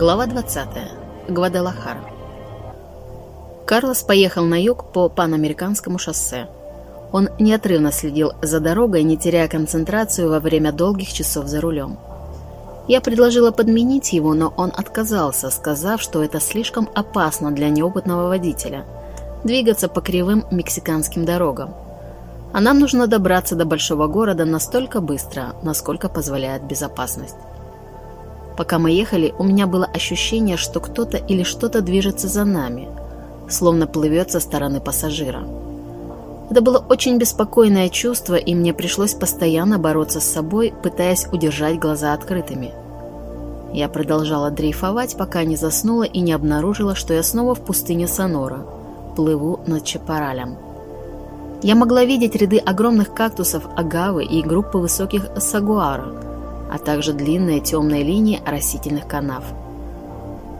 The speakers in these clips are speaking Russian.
Глава 20. Гвадалахара. Карлос поехал на юг по панамериканскому шоссе. Он неотрывно следил за дорогой, не теряя концентрацию во время долгих часов за рулем. Я предложила подменить его, но он отказался, сказав, что это слишком опасно для неопытного водителя – двигаться по кривым мексиканским дорогам. А нам нужно добраться до большого города настолько быстро, насколько позволяет безопасность. Пока мы ехали, у меня было ощущение, что кто-то или что-то движется за нами, словно плывет со стороны пассажира. Это было очень беспокойное чувство, и мне пришлось постоянно бороться с собой, пытаясь удержать глаза открытыми. Я продолжала дрейфовать, пока не заснула и не обнаружила, что я снова в пустыне Сонора, плыву над Чапаралем. Я могла видеть ряды огромных кактусов агавы и группы высоких сагуара – а также длинные темные линии растительных канав.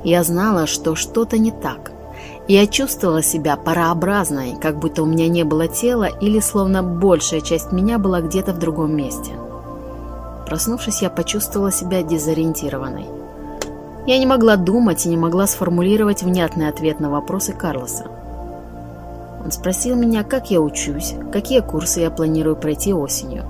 Я знала, что что-то не так. Я чувствовала себя парообразной, как будто у меня не было тела или словно большая часть меня была где-то в другом месте. Проснувшись, я почувствовала себя дезориентированной. Я не могла думать и не могла сформулировать внятный ответ на вопросы Карлоса. Он спросил меня, как я учусь, какие курсы я планирую пройти осенью.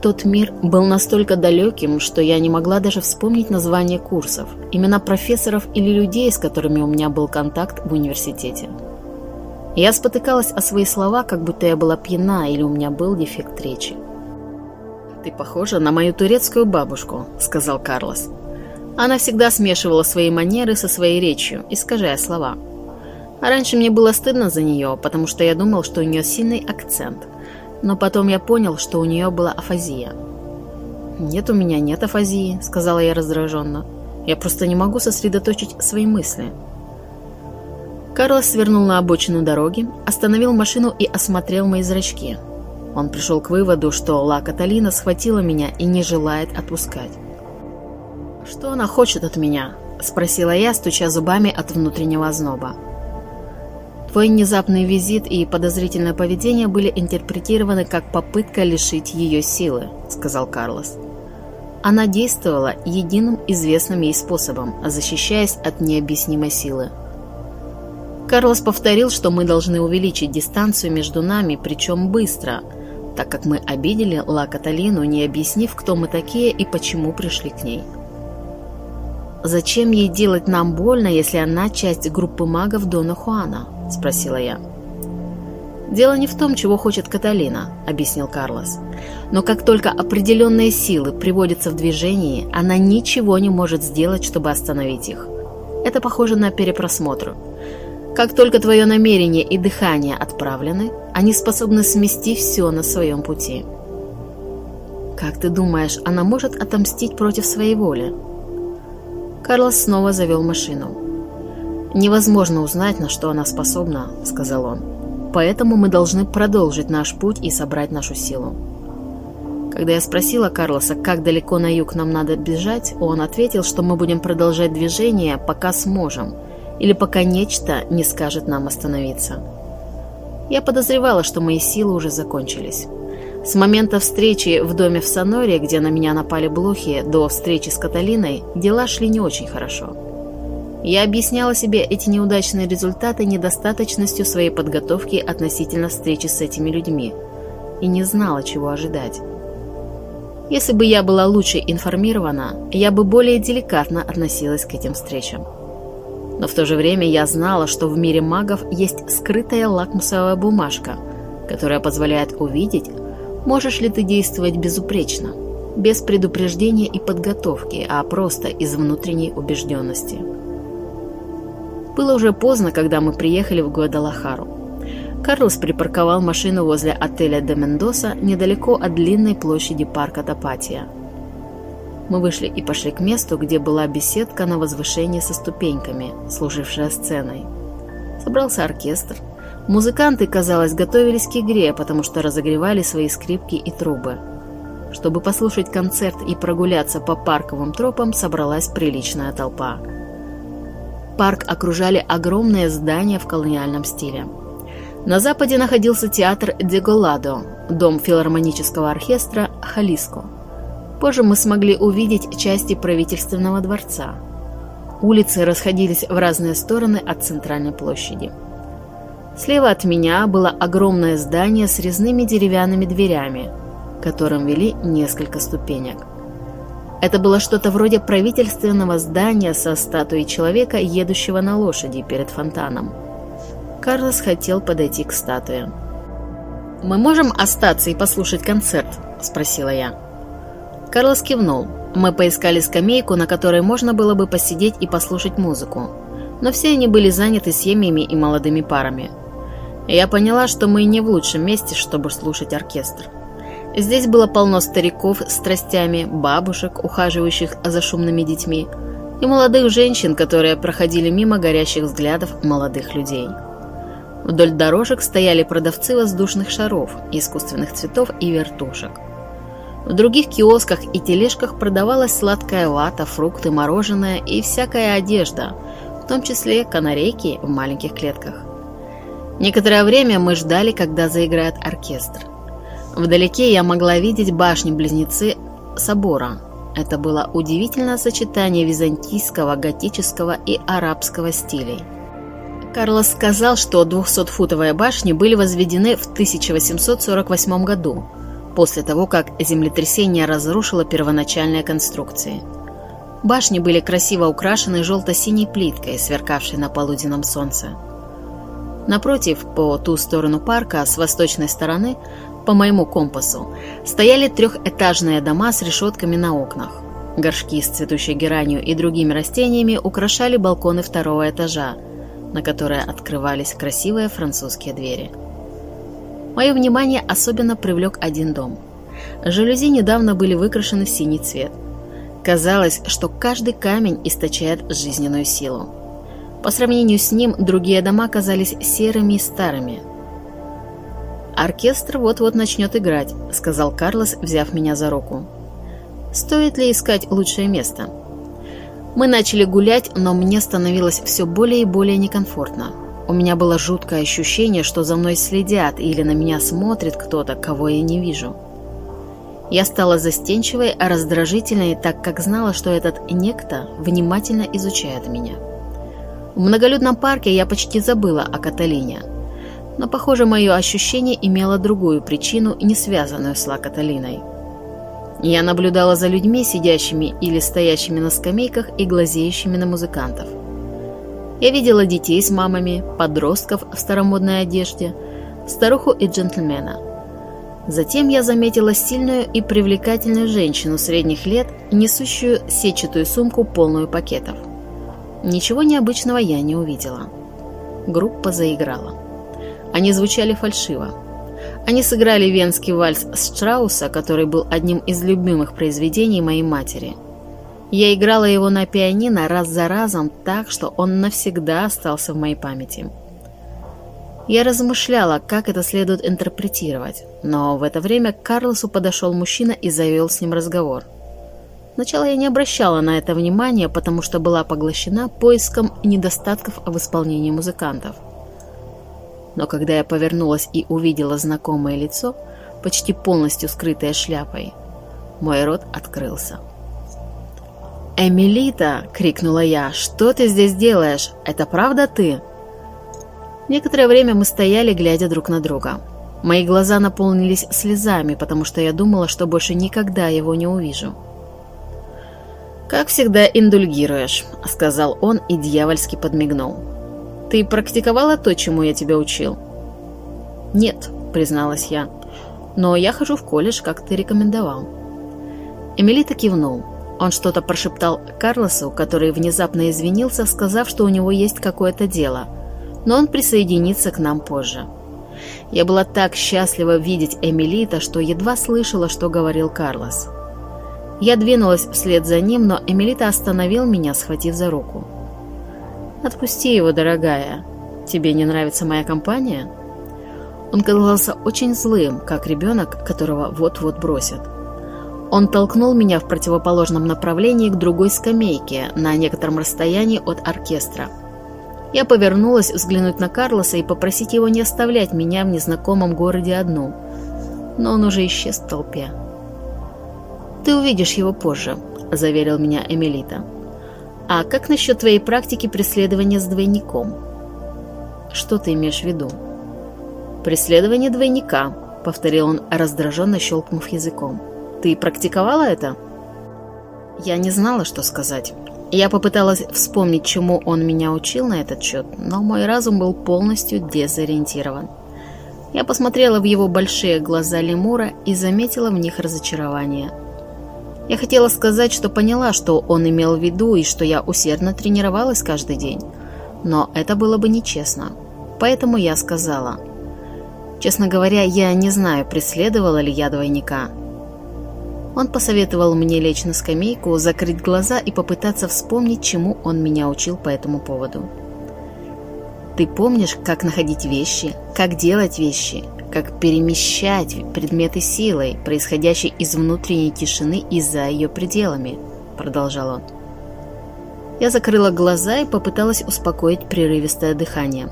Тот мир был настолько далеким, что я не могла даже вспомнить название курсов, имена профессоров или людей, с которыми у меня был контакт в университете. Я спотыкалась о свои слова, как будто я была пьяна или у меня был дефект речи. «Ты похожа на мою турецкую бабушку», — сказал Карлос. Она всегда смешивала свои манеры со своей речью, искажая слова. А раньше мне было стыдно за нее, потому что я думал, что у нее сильный акцент — но потом я понял, что у нее была афазия. «Нет, у меня нет афазии», — сказала я раздраженно. «Я просто не могу сосредоточить свои мысли». Карлос свернул на обочину дороги, остановил машину и осмотрел мои зрачки. Он пришел к выводу, что Ла Каталина схватила меня и не желает отпускать. «Что она хочет от меня?» – спросила я, стуча зубами от внутреннего озноба. Твой внезапный визит и подозрительное поведение были интерпретированы как попытка лишить ее силы», — сказал Карлос. Она действовала единым известным ей способом, защищаясь от необъяснимой силы. Карлос повторил, что мы должны увеличить дистанцию между нами, причем быстро, так как мы обидели Ла Каталину, не объяснив, кто мы такие и почему пришли к ней. «Зачем ей делать нам больно, если она часть группы магов Дона Хуана?» – спросила я. «Дело не в том, чего хочет Каталина», – объяснил Карлос. «Но как только определенные силы приводятся в движение, она ничего не может сделать, чтобы остановить их. Это похоже на перепросмотр. Как только твое намерение и дыхание отправлены, они способны смести все на своем пути». «Как ты думаешь, она может отомстить против своей воли?» Карлос снова завел машину. «Невозможно узнать, на что она способна», — сказал он. «Поэтому мы должны продолжить наш путь и собрать нашу силу». Когда я спросила Карлоса, как далеко на юг нам надо бежать, он ответил, что мы будем продолжать движение, пока сможем, или пока нечто не скажет нам остановиться. Я подозревала, что мои силы уже закончились. С момента встречи в доме в Соноре, где на меня напали блохи, до встречи с Каталиной, дела шли не очень хорошо. Я объясняла себе эти неудачные результаты недостаточностью своей подготовки относительно встречи с этими людьми и не знала, чего ожидать. Если бы я была лучше информирована, я бы более деликатно относилась к этим встречам. Но в то же время я знала, что в мире магов есть скрытая лакмусовая бумажка, которая позволяет увидеть, можешь ли ты действовать безупречно, без предупреждения и подготовки, а просто из внутренней убежденности. Было уже поздно, когда мы приехали в Гуадалахару. Карлос припарковал машину возле отеля «Де Мендоса» недалеко от длинной площади парка Топатия. Мы вышли и пошли к месту, где была беседка на возвышении со ступеньками, служившая сценой. Собрался оркестр. Музыканты, казалось, готовились к игре, потому что разогревали свои скрипки и трубы. Чтобы послушать концерт и прогуляться по парковым тропам, собралась приличная толпа. Парк окружали огромные здания в колониальном стиле. На западе находился театр Деголадо, дом филармонического оркестра Халиско. Позже мы смогли увидеть части правительственного дворца. Улицы расходились в разные стороны от центральной площади. Слева от меня было огромное здание с резными деревянными дверями, которым вели несколько ступенек. Это было что-то вроде правительственного здания со статуей человека, едущего на лошади перед фонтаном. Карлос хотел подойти к статуе. «Мы можем остаться и послушать концерт?» – спросила я. Карлос кивнул. Мы поискали скамейку, на которой можно было бы посидеть и послушать музыку. Но все они были заняты семьями и молодыми парами. Я поняла, что мы не в лучшем месте, чтобы слушать оркестр. Здесь было полно стариков с страстями, бабушек, ухаживающих за шумными детьми, и молодых женщин, которые проходили мимо горящих взглядов молодых людей. Вдоль дорожек стояли продавцы воздушных шаров, искусственных цветов и вертушек. В других киосках и тележках продавалась сладкая вата, фрукты, мороженое и всякая одежда, в том числе канарейки в маленьких клетках. Некоторое время мы ждали, когда заиграет оркестр. Вдалеке я могла видеть башни-близнецы собора. Это было удивительное сочетание византийского, готического и арабского стилей. Карлос сказал, что 200-футовые башни были возведены в 1848 году, после того, как землетрясение разрушило первоначальные конструкции. Башни были красиво украшены желто-синей плиткой, сверкавшей на полуденном солнце. Напротив, по ту сторону парка, с восточной стороны, по моему компасу, стояли трехэтажные дома с решетками на окнах. Горшки с цветущей геранью и другими растениями украшали балконы второго этажа, на которые открывались красивые французские двери. Мое внимание особенно привлек один дом. Жалюзи недавно были выкрашены в синий цвет. Казалось, что каждый камень источает жизненную силу. По сравнению с ним, другие дома казались серыми и старыми. «Оркестр вот-вот начнет играть», — сказал Карлос, взяв меня за руку. «Стоит ли искать лучшее место?» Мы начали гулять, но мне становилось все более и более некомфортно. У меня было жуткое ощущение, что за мной следят или на меня смотрит кто-то, кого я не вижу. Я стала застенчивой, а раздражительной, так как знала, что этот некто внимательно изучает меня. В многолюдном парке я почти забыла о Каталине. Но, похоже, мое ощущение имело другую причину, не связанную с Ла Каталиной. Я наблюдала за людьми, сидящими или стоящими на скамейках и глазеющими на музыкантов. Я видела детей с мамами, подростков в старомодной одежде, старуху и джентльмена. Затем я заметила сильную и привлекательную женщину средних лет, несущую сетчатую сумку, полную пакетов. Ничего необычного я не увидела. Группа заиграла. Они звучали фальшиво. Они сыграли венский вальс Штрауса, который был одним из любимых произведений моей матери. Я играла его на пианино раз за разом так, что он навсегда остался в моей памяти. Я размышляла, как это следует интерпретировать, но в это время к Карлосу подошел мужчина и завел с ним разговор. Сначала я не обращала на это внимания, потому что была поглощена поиском недостатков в исполнении музыкантов – но когда я повернулась и увидела знакомое лицо, почти полностью скрытое шляпой, мой рот открылся. «Эмилита!» — крикнула я. «Что ты здесь делаешь? Это правда ты?» Некоторое время мы стояли, глядя друг на друга. Мои глаза наполнились слезами, потому что я думала, что больше никогда его не увижу. «Как всегда индульгируешь», — сказал он и дьявольски подмигнул. Ты практиковала то, чему я тебя учил?» «Нет», — призналась я. «Но я хожу в колледж, как ты рекомендовал». Эмилита кивнул. Он что-то прошептал Карлосу, который внезапно извинился, сказав, что у него есть какое-то дело, но он присоединится к нам позже. Я была так счастлива видеть Эмилита, что едва слышала, что говорил Карлос. Я двинулась вслед за ним, но Эмилита остановил меня, схватив за руку. «Отпусти его, дорогая. Тебе не нравится моя компания?» Он казался очень злым, как ребенок, которого вот-вот бросят. Он толкнул меня в противоположном направлении к другой скамейке, на некотором расстоянии от оркестра. Я повернулась взглянуть на Карлоса и попросить его не оставлять меня в незнакомом городе одну. Но он уже исчез в толпе. «Ты увидишь его позже», — заверил меня Эмилита. А как насчет твоей практики преследования с двойником? Что ты имеешь в виду? Преследование двойника, повторил он, раздраженно щелкнув языком. Ты практиковала это? Я не знала, что сказать. Я попыталась вспомнить, чему он меня учил на этот счет, но мой разум был полностью дезориентирован. Я посмотрела в его большие глаза лемура и заметила в них разочарование. Я хотела сказать, что поняла, что он имел в виду и что я усердно тренировалась каждый день. Но это было бы нечестно. Поэтому я сказала. Честно говоря, я не знаю, преследовала ли я двойника. Он посоветовал мне лечь на скамейку, закрыть глаза и попытаться вспомнить, чему он меня учил по этому поводу. Ты помнишь, как находить вещи, как делать вещи, как перемещать предметы силой, происходящей из внутренней тишины и за ее пределами, продолжал он. Я закрыла глаза и попыталась успокоить прерывистое дыхание.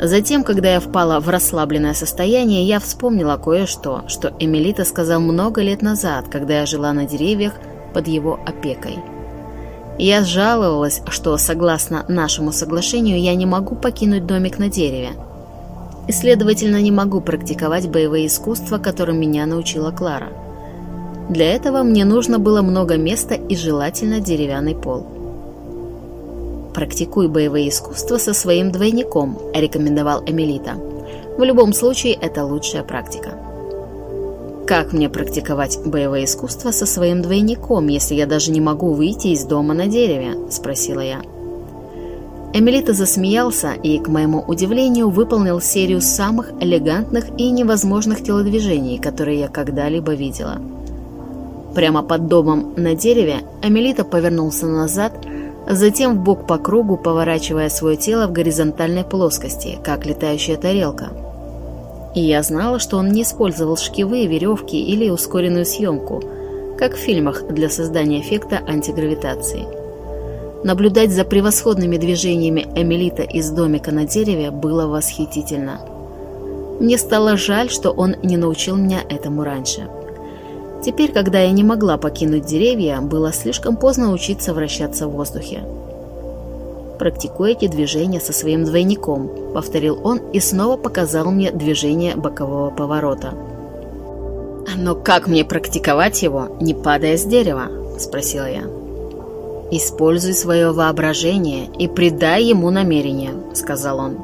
Затем, когда я впала в расслабленное состояние, я вспомнила кое-что, что Эмилита сказал много лет назад, когда я жила на деревьях под его опекой. Я жаловалась, что, согласно нашему соглашению, я не могу покинуть домик на дереве. И, следовательно, не могу практиковать боевые искусства, которым меня научила Клара. Для этого мне нужно было много места и желательно деревянный пол. «Практикуй боевые искусства со своим двойником», – рекомендовал Эмилита. «В любом случае, это лучшая практика». «Как мне практиковать боевое искусство со своим двойником, если я даже не могу выйти из дома на дереве?» – спросила я. Эмилита засмеялся и, к моему удивлению, выполнил серию самых элегантных и невозможных телодвижений, которые я когда-либо видела. Прямо под домом на дереве Эмилита повернулся назад – затем в бок по кругу, поворачивая свое тело в горизонтальной плоскости, как летающая тарелка. И я знала, что он не использовал шкивы, веревки или ускоренную съемку, как в фильмах для создания эффекта антигравитации. Наблюдать за превосходными движениями Эмилита из домика на дереве было восхитительно. Мне стало жаль, что он не научил меня этому раньше. Теперь, когда я не могла покинуть деревья, было слишком поздно учиться вращаться в воздухе. «Практикуйте движение со своим двойником», — повторил он и снова показал мне движение бокового поворота. «Но как мне практиковать его, не падая с дерева?» — спросила я. «Используй свое воображение и придай ему намерение», — сказал он.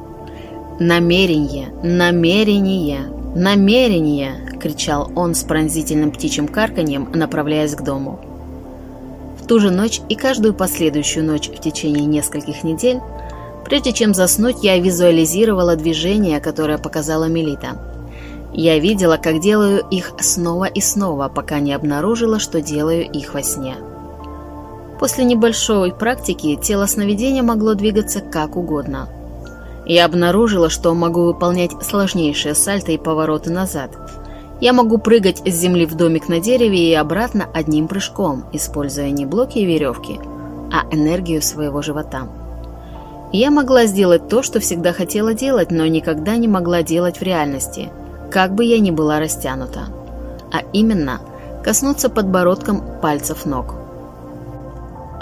«Намерение, намерение, намерение!» — кричал он с пронзительным птичьим карканьем, направляясь к дому. В ту же ночь и каждую последующую ночь в течение нескольких недель, прежде чем заснуть, я визуализировала движения, которое показала Мелита. Я видела, как делаю их снова и снова, пока не обнаружила, что делаю их во сне. После небольшой практики тело сновидения могло двигаться как угодно. Я обнаружила, что могу выполнять сложнейшие сальто и повороты назад – я могу прыгать с земли в домик на дереве и обратно одним прыжком, используя не блоки и веревки, а энергию своего живота. Я могла сделать то, что всегда хотела делать, но никогда не могла делать в реальности, как бы я ни была растянута. А именно, коснуться подбородком пальцев ног.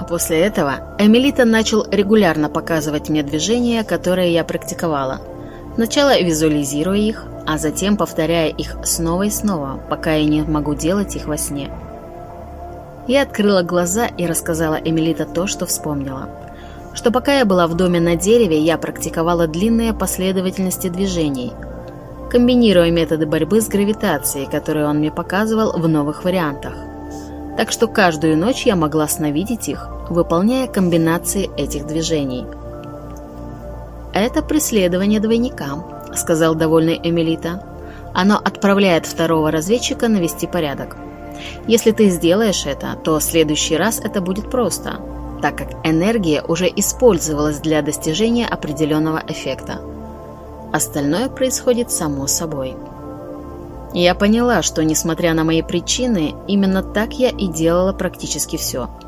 После этого Эмилита начал регулярно показывать мне движения, которые я практиковала. Сначала визуализируя их, а затем повторяя их снова и снова, пока я не могу делать их во сне. Я открыла глаза и рассказала Эмилита то, что вспомнила. Что пока я была в доме на дереве, я практиковала длинные последовательности движений, комбинируя методы борьбы с гравитацией, которые он мне показывал в новых вариантах. Так что каждую ночь я могла сновидеть их, выполняя комбинации этих движений. Это преследование двойника, — сказал довольный Эмилита. «Оно отправляет второго разведчика навести порядок. Если ты сделаешь это, то в следующий раз это будет просто, так как энергия уже использовалась для достижения определенного эффекта. Остальное происходит само собой». Я поняла, что, несмотря на мои причины, именно так я и делала практически все —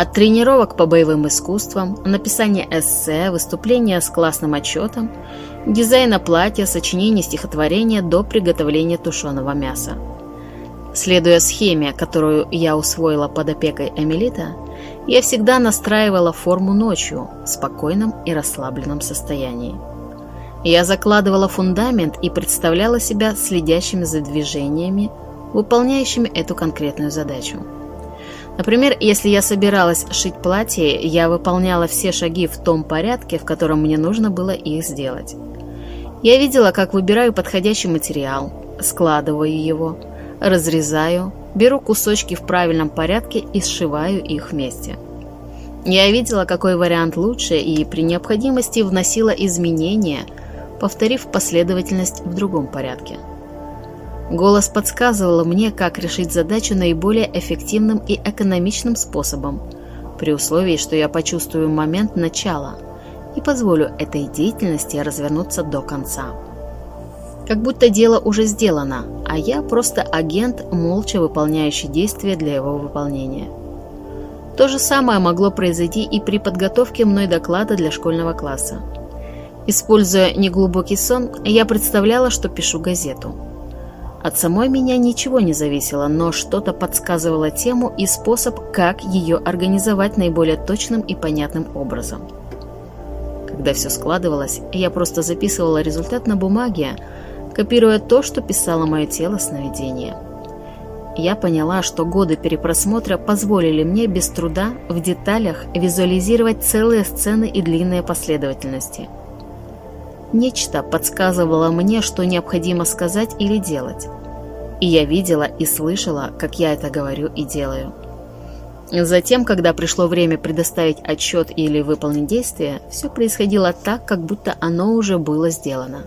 от тренировок по боевым искусствам, написания эссе, выступления с классным отчетом, дизайна платья, сочинения стихотворения до приготовления тушеного мяса. Следуя схеме, которую я усвоила под опекой Эмилита, я всегда настраивала форму ночью в спокойном и расслабленном состоянии. Я закладывала фундамент и представляла себя следящими за движениями, выполняющими эту конкретную задачу. Например, если я собиралась шить платье, я выполняла все шаги в том порядке, в котором мне нужно было их сделать. Я видела, как выбираю подходящий материал, складываю его, разрезаю, беру кусочки в правильном порядке и сшиваю их вместе. Я видела, какой вариант лучше, и при необходимости вносила изменения, повторив последовательность в другом порядке. Голос подсказывал мне, как решить задачу наиболее эффективным и экономичным способом, при условии, что я почувствую момент начала и позволю этой деятельности развернуться до конца. Как будто дело уже сделано, а я просто агент, молча выполняющий действия для его выполнения. То же самое могло произойти и при подготовке мной доклада для школьного класса. Используя неглубокий сон, я представляла, что пишу газету – от самой меня ничего не зависело, но что-то подсказывало тему и способ, как ее организовать наиболее точным и понятным образом. Когда все складывалось, я просто записывала результат на бумаге, копируя то, что писало мое тело сновидения. Я поняла, что годы перепросмотра позволили мне без труда в деталях визуализировать целые сцены и длинные последовательности – Нечто подсказывало мне, что необходимо сказать или делать. И я видела и слышала, как я это говорю и делаю. Затем, когда пришло время предоставить отчет или выполнить действие, все происходило так, как будто оно уже было сделано.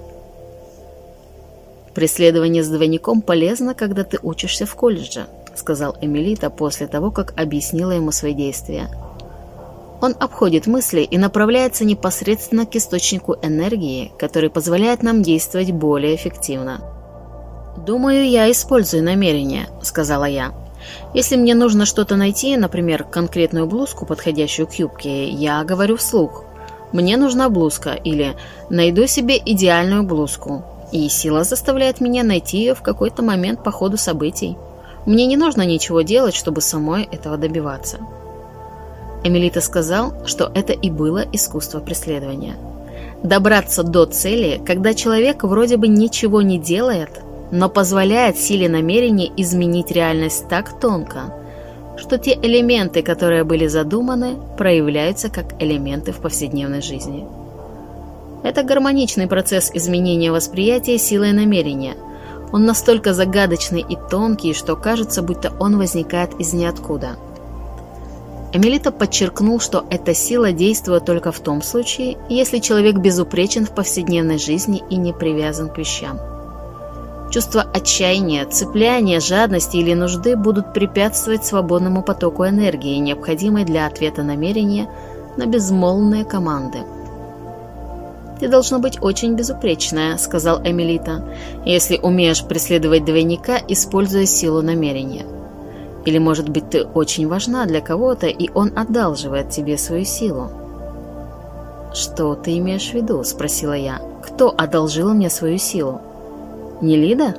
«Преследование с двойником полезно, когда ты учишься в колледже», сказал Эмилита после того, как объяснила ему свои действия – он обходит мысли и направляется непосредственно к источнику энергии, который позволяет нам действовать более эффективно. «Думаю, я использую намерение», — сказала я. «Если мне нужно что-то найти, например, конкретную блузку, подходящую к юбке, я говорю вслух. Мне нужна блузка» или «найду себе идеальную блузку». И сила заставляет меня найти ее в какой-то момент по ходу событий. Мне не нужно ничего делать, чтобы самой этого добиваться. Эмилита сказал, что это и было искусство преследования. Добраться до цели, когда человек вроде бы ничего не делает, но позволяет силе намерения изменить реальность так тонко, что те элементы, которые были задуманы, проявляются как элементы в повседневной жизни. Это гармоничный процесс изменения восприятия силой намерения. Он настолько загадочный и тонкий, что кажется, будто он возникает из ниоткуда – Эмилита подчеркнул, что эта сила действует только в том случае, если человек безупречен в повседневной жизни и не привязан к вещам. Чувство отчаяния, цепляния, жадности или нужды будут препятствовать свободному потоку энергии, необходимой для ответа намерения на безмолвные команды. «Ты должна быть очень безупречная», — сказал Эмилита, «если умеешь преследовать двойника, используя силу намерения». Или, может быть, ты очень важна для кого-то, и он одалживает тебе свою силу. «Что ты имеешь в виду?» – спросила я. «Кто одолжил мне свою силу? Не Лида?»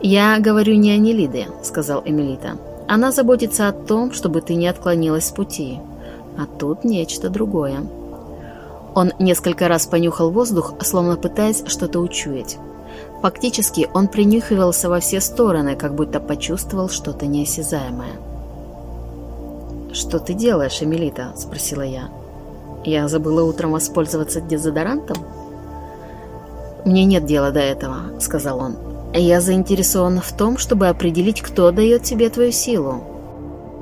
«Я говорю не о Нелиде», – сказал Эмилита. «Она заботится о том, чтобы ты не отклонилась с пути. А тут нечто другое». Он несколько раз понюхал воздух, словно пытаясь что-то учуять. Фактически он принюхивался во все стороны, как будто почувствовал что-то неосязаемое. «Что ты делаешь, Эмилита?» – спросила я. «Я забыла утром воспользоваться дезодорантом?» «Мне нет дела до этого», – сказал он. «Я заинтересован в том, чтобы определить, кто дает тебе твою силу.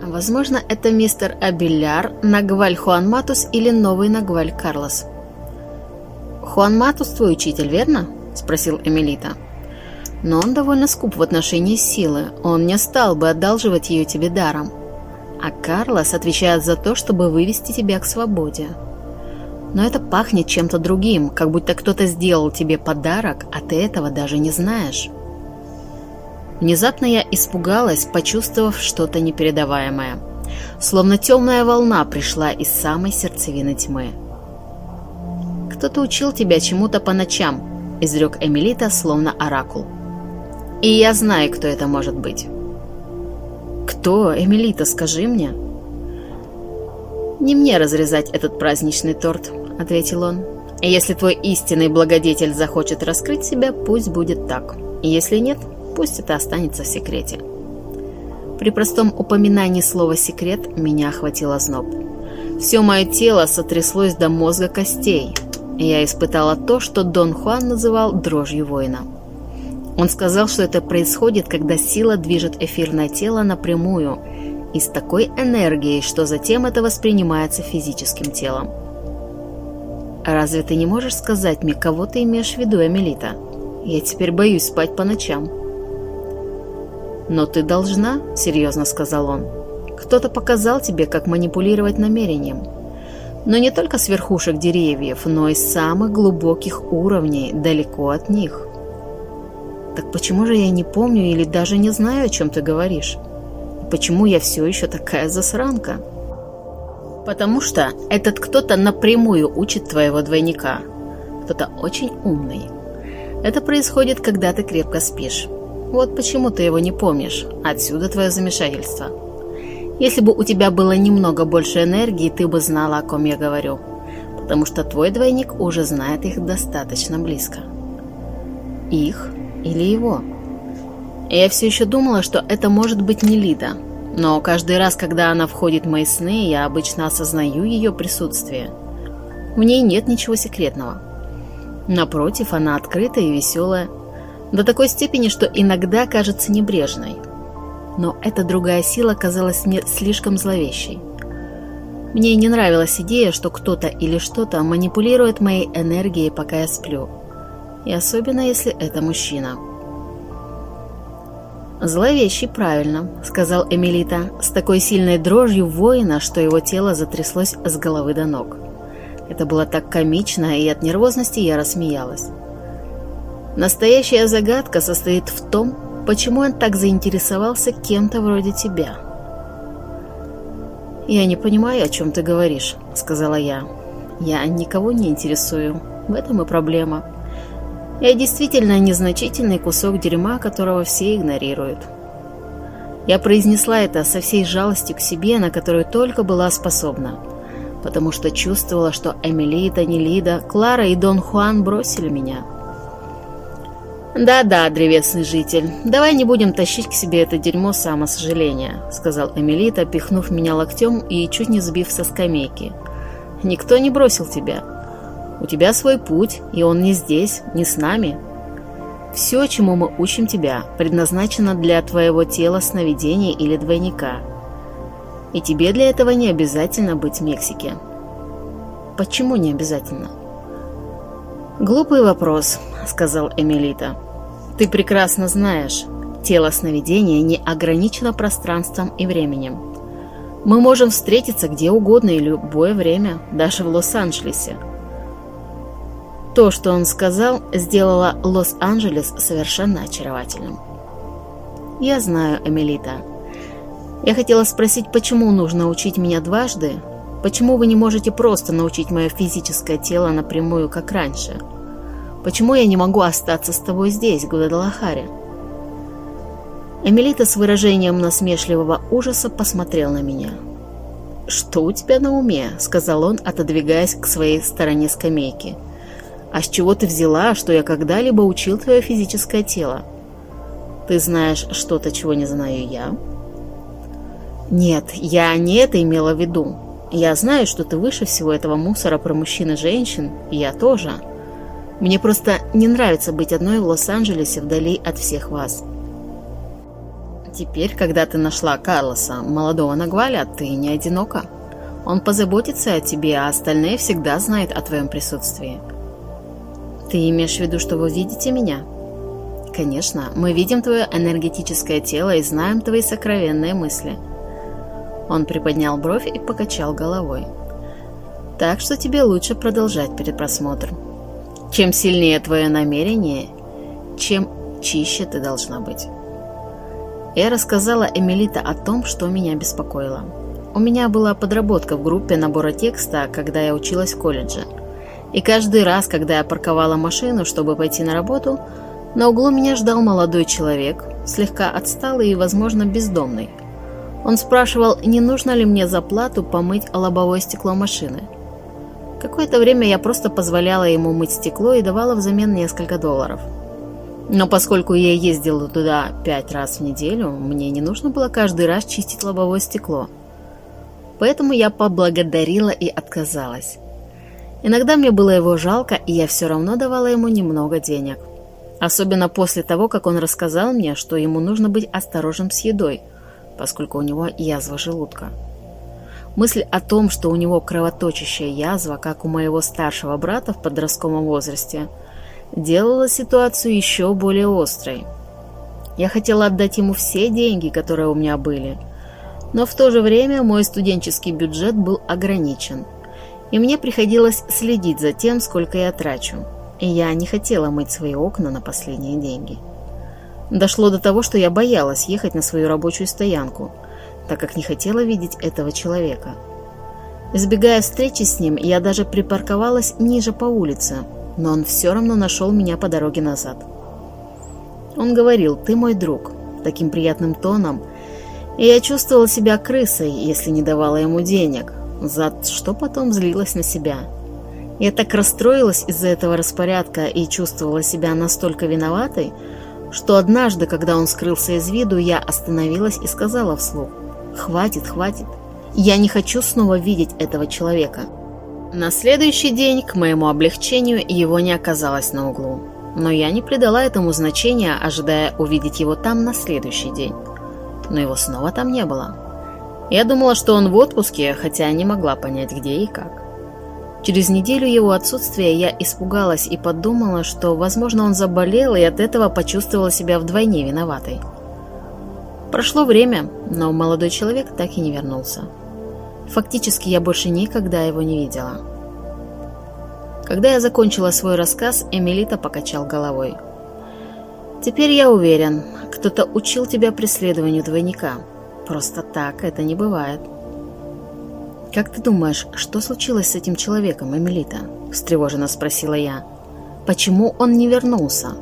Возможно, это мистер Абеляр, Нагваль Хуан Матус или новый Нагваль Карлос». «Хуан Матус твой учитель, верно?» – спросил Эмилита. «Но он довольно скуп в отношении силы. Он не стал бы одалживать ее тебе даром. А Карлос отвечает за то, чтобы вывести тебя к свободе. Но это пахнет чем-то другим, как будто кто-то сделал тебе подарок, а ты этого даже не знаешь». Внезапно я испугалась, почувствовав что-то непередаваемое. Словно темная волна пришла из самой сердцевины тьмы. «Кто-то учил тебя чему-то по ночам», изрек Эмилита, словно оракул. «И я знаю, кто это может быть». «Кто, Эмилита, скажи мне?» «Не мне разрезать этот праздничный торт», — ответил он. «Если твой истинный благодетель захочет раскрыть себя, пусть будет так. Если нет, пусть это останется в секрете». При простом упоминании слова «секрет» меня охватил озноб. Все мое тело сотряслось до мозга костей. Я испытала то, что Дон Хуан называл дрожью воина. Он сказал, что это происходит, когда сила движет эфирное тело напрямую и с такой энергией, что затем это воспринимается физическим телом. «Разве ты не можешь сказать мне, кого ты имеешь в виду, Эмилита? Я теперь боюсь спать по ночам». «Но ты должна», — серьезно сказал он. «Кто-то показал тебе, как манипулировать намерением. Но не только с верхушек деревьев, но и с самых глубоких уровней, далеко от них». «Так почему же я не помню или даже не знаю, о чем ты говоришь? Почему я все еще такая засранка?» «Потому что этот кто-то напрямую учит твоего двойника. Кто-то очень умный. Это происходит, когда ты крепко спишь. Вот почему ты его не помнишь. Отсюда твое замешательство. Если бы у тебя было немного больше энергии, ты бы знала, о ком я говорю. Потому что твой двойник уже знает их достаточно близко. Их или его. Я все еще думала, что это может быть не Лида. Но каждый раз, когда она входит в мои сны, я обычно осознаю ее присутствие. В ней нет ничего секретного. Напротив, она открытая и веселая, до такой степени, что иногда кажется небрежной. Но эта другая сила казалась мне слишком зловещей. Мне не нравилась идея, что кто-то или что-то манипулирует моей энергией, пока я сплю. И особенно, если это мужчина. «Зловещий, правильно», — сказал Эмилита, с такой сильной дрожью воина, что его тело затряслось с головы до ног. Это было так комично, и от нервозности я рассмеялась. Настоящая загадка состоит в том, почему он так заинтересовался кем-то вроде тебя. «Я не понимаю, о чем ты говоришь», — сказала я. «Я никого не интересую. В этом и проблема. Я действительно незначительный кусок дерьма, которого все игнорируют». Я произнесла это со всей жалостью к себе, на которую только была способна, потому что чувствовала, что Эмилита, Нелида, Клара и Дон Хуан бросили меня — «Да-да, древесный житель, давай не будем тащить к себе это дерьмо самосожаления», сказал Эмилита, пихнув меня локтем и чуть не сбив со скамейки. «Никто не бросил тебя. У тебя свой путь, и он не здесь, не с нами. Все, чему мы учим тебя, предназначено для твоего тела сновидения или двойника. И тебе для этого не обязательно быть в Мексике». «Почему не обязательно?» «Глупый вопрос», — сказал Эмилита. «Ты прекрасно знаешь, тело сновидения не ограничено пространством и временем. Мы можем встретиться где угодно и любое время, даже в Лос-Анджелесе. То, что он сказал, сделало Лос-Анджелес совершенно очаровательным. Я знаю, Эмилита. Я хотела спросить, почему нужно учить меня дважды, Почему вы не можете просто научить мое физическое тело напрямую, как раньше? Почему я не могу остаться с тобой здесь, Гвадалахаре?» Эмилита с выражением насмешливого ужаса посмотрел на меня. «Что у тебя на уме?» — сказал он, отодвигаясь к своей стороне скамейки. «А с чего ты взяла, что я когда-либо учил твое физическое тело? Ты знаешь что-то, чего не знаю я?» «Нет, я не это имела в виду. Я знаю, что ты выше всего этого мусора про мужчин и женщин, и я тоже. Мне просто не нравится быть одной в Лос-Анджелесе вдали от всех вас. Теперь, когда ты нашла Карлоса, молодого Нагваля, ты не одинока. Он позаботится о тебе, а остальные всегда знают о твоем присутствии. Ты имеешь в виду, что вы видите меня? Конечно, мы видим твое энергетическое тело и знаем твои сокровенные мысли – он приподнял бровь и покачал головой. Так что тебе лучше продолжать перед просмотром. Чем сильнее твое намерение, чем чище ты должна быть. Я рассказала Эмилита о том, что меня беспокоило. У меня была подработка в группе набора текста, когда я училась в колледже. И каждый раз, когда я парковала машину, чтобы пойти на работу, на углу меня ждал молодой человек, слегка отсталый и, возможно, бездомный – Он спрашивал, не нужно ли мне за плату помыть лобовое стекло машины. Какое-то время я просто позволяла ему мыть стекло и давала взамен несколько долларов. Но поскольку я ездила туда пять раз в неделю, мне не нужно было каждый раз чистить лобовое стекло. Поэтому я поблагодарила и отказалась. Иногда мне было его жалко, и я все равно давала ему немного денег. Особенно после того, как он рассказал мне, что ему нужно быть осторожным с едой, поскольку у него язва желудка. Мысль о том, что у него кровоточащая язва, как у моего старшего брата в подростковом возрасте, делала ситуацию еще более острой. Я хотела отдать ему все деньги, которые у меня были, но в то же время мой студенческий бюджет был ограничен, и мне приходилось следить за тем, сколько я трачу, и я не хотела мыть свои окна на последние деньги. Дошло до того, что я боялась ехать на свою рабочую стоянку – так как не хотела видеть этого человека. Избегая встречи с ним, я даже припарковалась ниже по улице, но он все равно нашел меня по дороге назад. Он говорил «ты мой друг» таким приятным тоном, и я чувствовала себя крысой, если не давала ему денег, за что потом злилась на себя. Я так расстроилась из-за этого распорядка и чувствовала себя настолько виноватой, что однажды, когда он скрылся из виду, я остановилась и сказала вслух Хватит, хватит. Я не хочу снова видеть этого человека. На следующий день, к моему облегчению, его не оказалось на углу. Но я не придала этому значения, ожидая увидеть его там на следующий день. Но его снова там не было. Я думала, что он в отпуске, хотя не могла понять, где и как. Через неделю его отсутствия я испугалась и подумала, что, возможно, он заболел и от этого почувствовала себя вдвойне виноватой. Прошло время, но молодой человек так и не вернулся. Фактически я больше никогда его не видела. Когда я закончила свой рассказ, Эмилита покачал головой. «Теперь я уверен, кто-то учил тебя преследованию двойника. Просто так это не бывает». «Как ты думаешь, что случилось с этим человеком, Эмилита?» – встревоженно спросила я. «Почему он не вернулся?»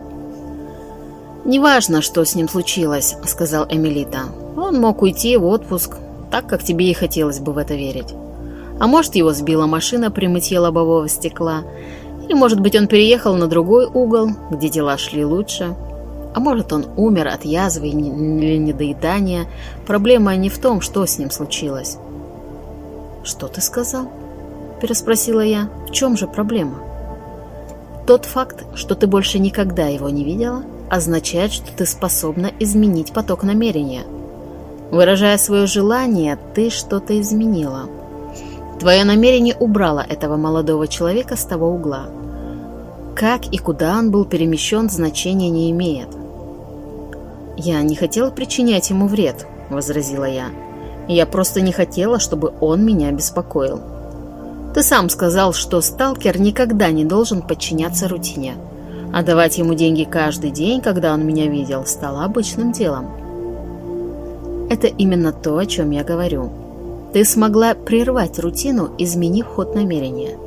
«Неважно, что с ним случилось», — сказал Эмилита. «Он мог уйти в отпуск, так, как тебе и хотелось бы в это верить. А может, его сбила машина при мытье лобового стекла, или, может быть, он переехал на другой угол, где дела шли лучше. А может, он умер от язвы или недоедания. Проблема не в том, что с ним случилось». «Что ты сказал?» – переспросила я. «В чем же проблема?» «Тот факт, что ты больше никогда его не видела – означает, что ты способна изменить поток намерения. Выражая свое желание, ты что-то изменила. Твое намерение убрало этого молодого человека с того угла. Как и куда он был перемещен, значения не имеет. «Я не хотела причинять ему вред», — возразила я. «Я просто не хотела, чтобы он меня беспокоил». «Ты сам сказал, что сталкер никогда не должен подчиняться рутине». А давать ему деньги каждый день, когда он меня видел, стало обычным делом. Это именно то, о чем я говорю. Ты смогла прервать рутину, изменив ход намерения.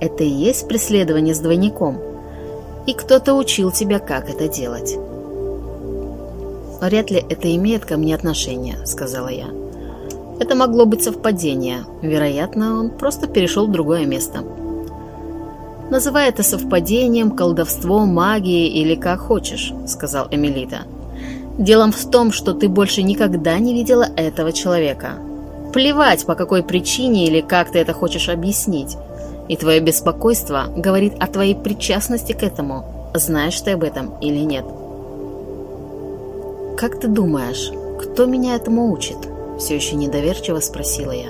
Это и есть преследование с двойником. И кто-то учил тебя, как это делать. «Вряд ли это имеет ко мне отношение», — сказала я. «Это могло быть совпадение. Вероятно, он просто перешел в другое место». «Называй это совпадением, колдовством, магией или как хочешь», — сказал Эмилита. «Делом в том, что ты больше никогда не видела этого человека. Плевать, по какой причине или как ты это хочешь объяснить. И твое беспокойство говорит о твоей причастности к этому, знаешь ты об этом или нет». «Как ты думаешь, кто меня этому учит?» — все еще недоверчиво спросила я.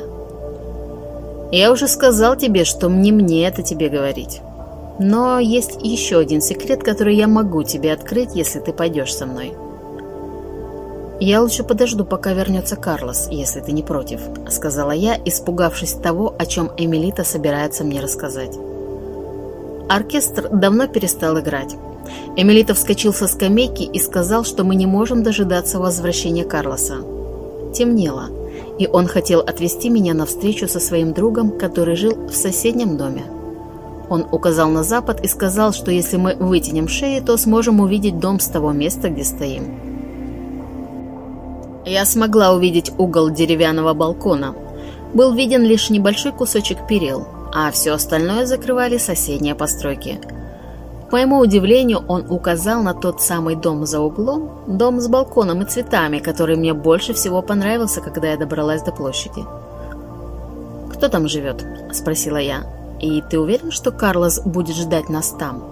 «Я уже сказал тебе, что не мне это тебе говорить. Но есть еще один секрет, который я могу тебе открыть, если ты пойдешь со мной. «Я лучше подожду, пока вернется Карлос, если ты не против», — сказала я, испугавшись того, о чем Эмилита собирается мне рассказать. Оркестр давно перестал играть. Эмилита вскочил со скамейки и сказал, что мы не можем дожидаться возвращения Карлоса. Темнело, и он хотел отвезти меня на встречу со своим другом, который жил в соседнем доме. Он указал на запад и сказал, что если мы вытянем шеи, то сможем увидеть дом с того места, где стоим. Я смогла увидеть угол деревянного балкона. Был виден лишь небольшой кусочек перил, а все остальное закрывали соседние постройки. К моему удивлению, он указал на тот самый дом за углом, дом с балконом и цветами, который мне больше всего понравился, когда я добралась до площади. «Кто там живет?» – спросила я. «И ты уверен, что Карлос будет ждать нас там?»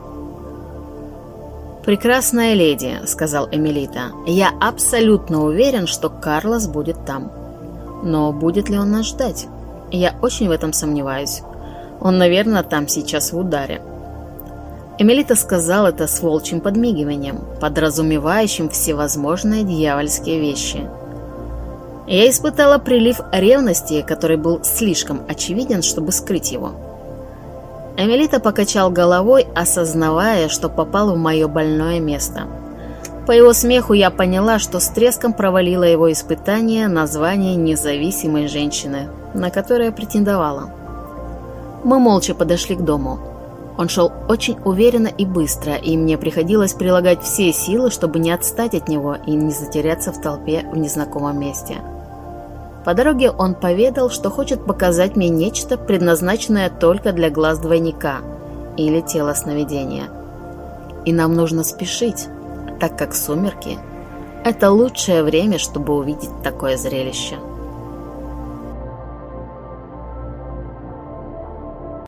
«Прекрасная леди», — сказал Эмилита, — «я абсолютно уверен, что Карлос будет там. Но будет ли он нас ждать? Я очень в этом сомневаюсь. Он, наверное, там сейчас в ударе». Эмилита сказал это с волчьим подмигиванием, подразумевающим всевозможные дьявольские вещи. Я испытала прилив ревности, который был слишком очевиден, чтобы скрыть его. Эмилита покачал головой, осознавая, что попал в мое больное место. По его смеху я поняла, что с треском провалила его испытание на звание независимой женщины, на которое претендовала. Мы молча подошли к дому. Он шел очень уверенно и быстро, и мне приходилось прилагать все силы, чтобы не отстать от него и не затеряться в толпе в незнакомом месте. По дороге он поведал, что хочет показать мне нечто, предназначенное только для глаз двойника или тела сновидения. И нам нужно спешить, так как сумерки – это лучшее время, чтобы увидеть такое зрелище.